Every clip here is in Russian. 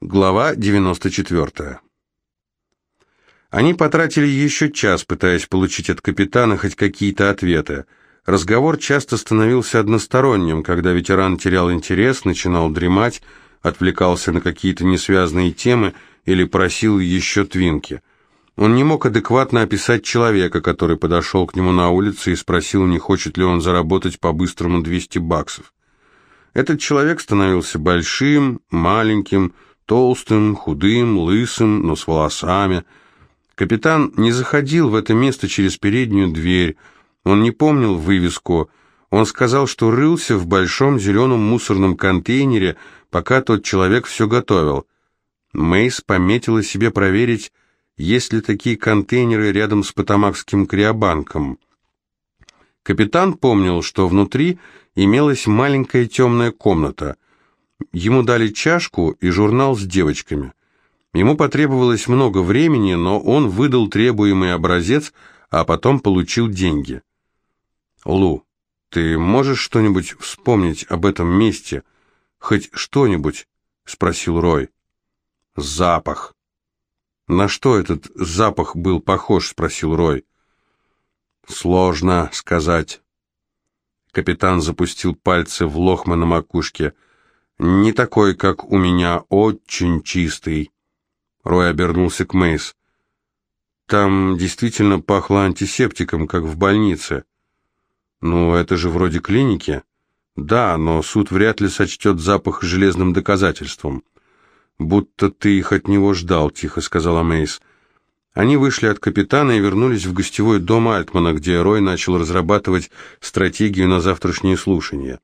Глава 94. Они потратили еще час, пытаясь получить от капитана хоть какие-то ответы. Разговор часто становился односторонним, когда ветеран терял интерес, начинал дремать, отвлекался на какие-то несвязанные темы или просил еще твинки. Он не мог адекватно описать человека, который подошел к нему на улице и спросил, не хочет ли он заработать по-быстрому 200 баксов. Этот человек становился большим, маленьким, толстым, худым, лысым, но с волосами. Капитан не заходил в это место через переднюю дверь, он не помнил вывеску, он сказал, что рылся в большом зеленом мусорном контейнере, пока тот человек все готовил. Мейс пометила себе проверить, есть ли такие контейнеры рядом с Потамакским криобанком. Капитан помнил, что внутри имелась маленькая темная комната – Ему дали чашку и журнал с девочками. Ему потребовалось много времени, но он выдал требуемый образец, а потом получил деньги. «Лу, ты можешь что-нибудь вспомнить об этом месте? Хоть что-нибудь?» — спросил Рой. «Запах». «На что этот запах был похож?» — спросил Рой. «Сложно сказать». Капитан запустил пальцы в лохмы на макушке — не такой, как у меня, очень чистый. Рой обернулся к Мейс. Там действительно пахло антисептиком, как в больнице. Ну, это же вроде клиники. Да, но суд вряд ли сочтет запах железным доказательством. Будто ты их от него ждал, тихо сказала Мейс. Они вышли от капитана и вернулись в гостевой дом Альтмана, где Рой начал разрабатывать стратегию на завтрашнее слушание.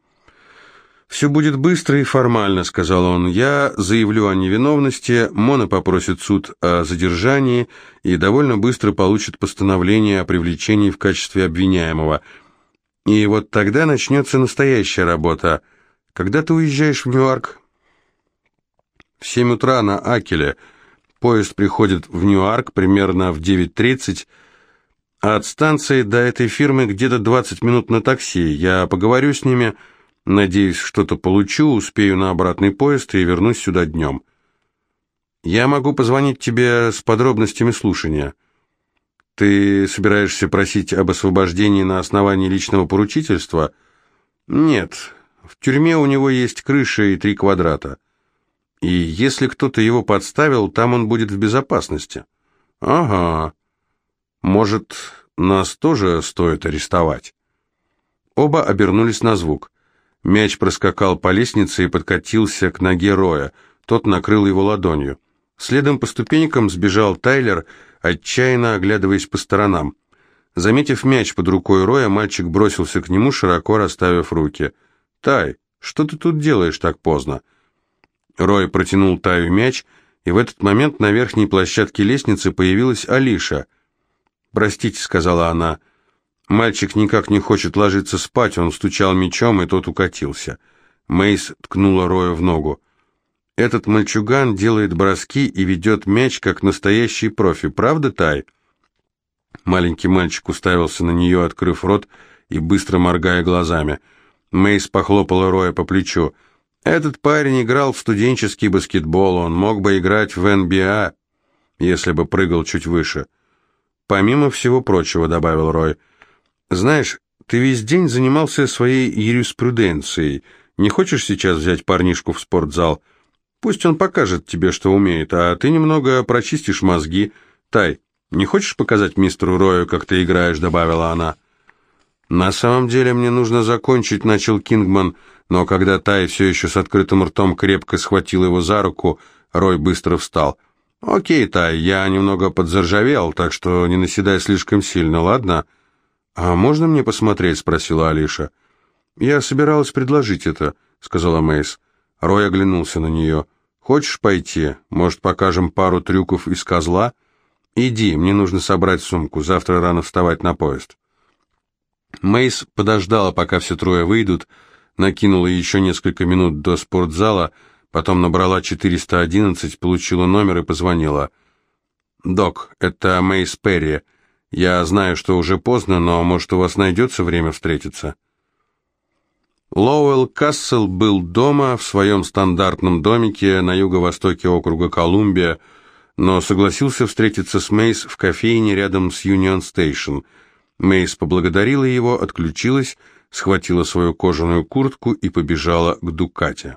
«Все будет быстро и формально», — сказал он. «Я заявлю о невиновности, Мона попросит суд о задержании и довольно быстро получит постановление о привлечении в качестве обвиняемого. И вот тогда начнется настоящая работа. Когда ты уезжаешь в Ньюарк?» «В семь утра на Акеле. Поезд приходит в Ньюарк примерно в 9.30, а от станции до этой фирмы где-то 20 минут на такси. Я поговорю с ними...» Надеюсь, что-то получу, успею на обратный поезд и вернусь сюда днем. Я могу позвонить тебе с подробностями слушания. Ты собираешься просить об освобождении на основании личного поручительства? Нет. В тюрьме у него есть крыша и три квадрата. И если кто-то его подставил, там он будет в безопасности. Ага. Может, нас тоже стоит арестовать? Оба обернулись на звук. Мяч проскакал по лестнице и подкатился к ноге Роя. Тот накрыл его ладонью. Следом по ступенькам сбежал Тайлер, отчаянно оглядываясь по сторонам. Заметив мяч под рукой Роя, мальчик бросился к нему, широко расставив руки. «Тай, что ты тут делаешь так поздно?» Рой протянул Таю мяч, и в этот момент на верхней площадке лестницы появилась Алиша. «Простите», — сказала она, — Мальчик никак не хочет ложиться спать, он стучал мечом, и тот укатился. Мейс ткнула Роя в ногу. «Этот мальчуган делает броски и ведет мяч, как настоящий профи, правда, Тай?» Маленький мальчик уставился на нее, открыв рот и быстро моргая глазами. Мейс похлопала Роя по плечу. «Этот парень играл в студенческий баскетбол, он мог бы играть в НБА, если бы прыгал чуть выше». «Помимо всего прочего», — добавил Рой, — знаешь, ты весь день занимался своей юриспруденцией. Не хочешь сейчас взять парнишку в спортзал? Пусть он покажет тебе, что умеет, а ты немного прочистишь мозги. Тай, не хочешь показать мистеру Рою, как ты играешь?» — добавила она. «На самом деле мне нужно закончить», — начал Кингман, но когда Тай все еще с открытым ртом крепко схватил его за руку, Рой быстро встал. «Окей, Тай, я немного подзаржавел, так что не наседай слишком сильно, ладно?» «А можно мне посмотреть?» — спросила Алиша. «Я собиралась предложить это», — сказала Мейс. Рой оглянулся на нее. «Хочешь пойти? Может, покажем пару трюков из козла?» «Иди, мне нужно собрать сумку, завтра рано вставать на поезд». Мейс подождала, пока все трое выйдут, накинула еще несколько минут до спортзала, потом набрала 411, получила номер и позвонила. «Док, это Мейс Перри. Я знаю, что уже поздно, но, может, у вас найдется время встретиться?» Лоуэлл Кассел был дома в своем стандартном домике на юго-востоке округа Колумбия, но согласился встретиться с Мейс в кофейне рядом с Юнион Стейшн. Мейс поблагодарила его, отключилась, схватила свою кожаную куртку и побежала к Дукати.